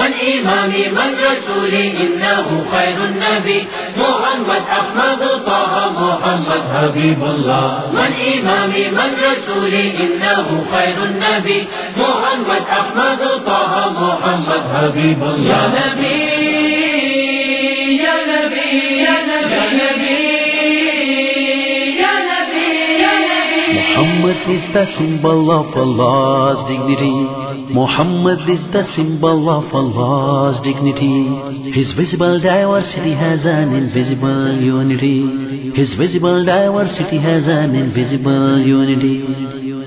من امام من رسول انه خير النبي محمد احمد طه محمد حبيب الله من امام من رسول انه خير النبي محمد احمد طه محمد حبيب الله يا نبي is is the the symbol symbol of of Allah's Allah's dignity. dignity. Muhammad His His visible visible diversity diversity has has an an invisible invisible unity. unity.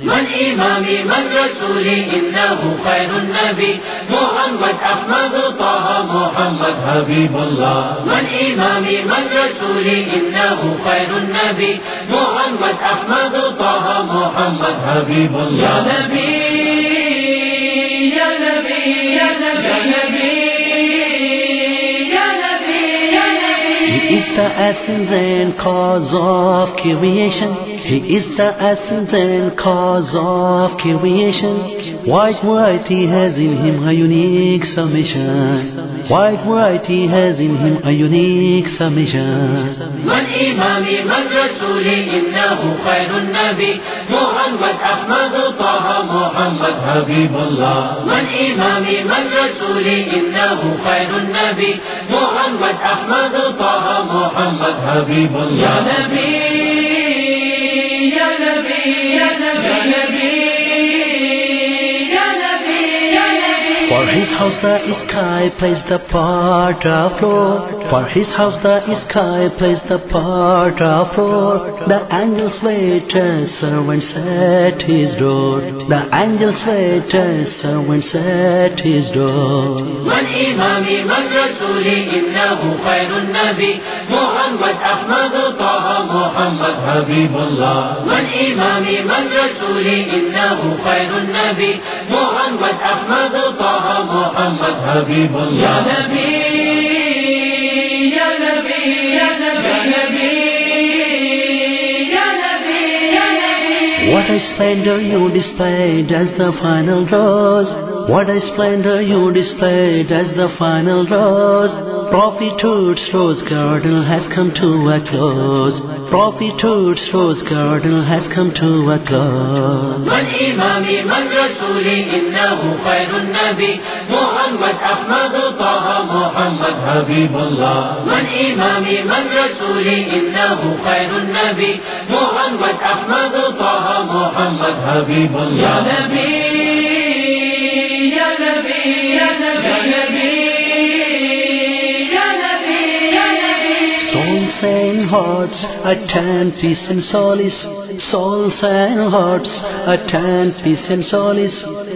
من من إمامي رسولي إنه خير النبي محمد أحمد طه محمد حبيب الله من إمامي من رسولي إنه خير النبي محمد أحمد حبیب اللہ یا نبی خاص واقعی He is the essence and cause of creation. White White variety variety has has in in him him a a unique unique محمد أحمد طه محمد حبيب الله من إمامي من رسولي إنه خير النبي محمد أحمد طه محمد حبيب الله يا نبي پاؤس دا اس کھائی فاٹر فور پڑس ہاؤس دا اس کھائی face the pot in angels wait sir set the angels wait sir set the حبیب اللہ من امام من رسول انہو خیر النبی محمد احمد طاہ محمد حبیب اللہ یا نبی water splendour you display this the final رس water splendour you display this the final رس prophet rose guard his come to call prose guard his come to call Muhammad Ahmad Taha محمد حبيب الله من بل من انه خير النبي محمد محمد احمد طه حبيب الله يا يا نبي موہن مد اپنا گو پابل hearts attend peace and solace souls and hearts attend peace and solace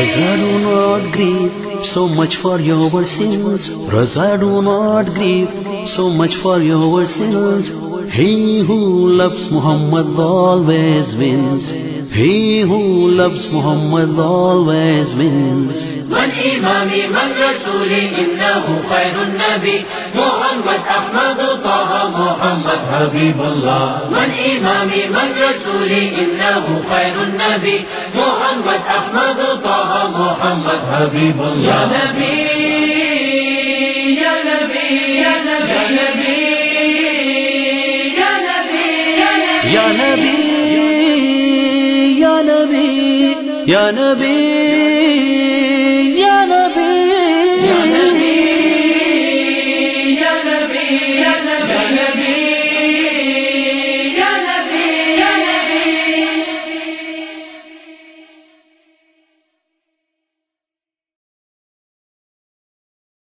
Raza do not grieve so much for your sins Raza do not grieve so much for your سنگس ہی ہو لفس محمد بال ویز و محمد منظر سوری انفیدر ندی من بتنا دو تاب گو امدد ہبھی بل ہی مامی منگ سوری انفیدر ندی موہن بتنا دو تا بہ گو امدی بل یہ یا نبی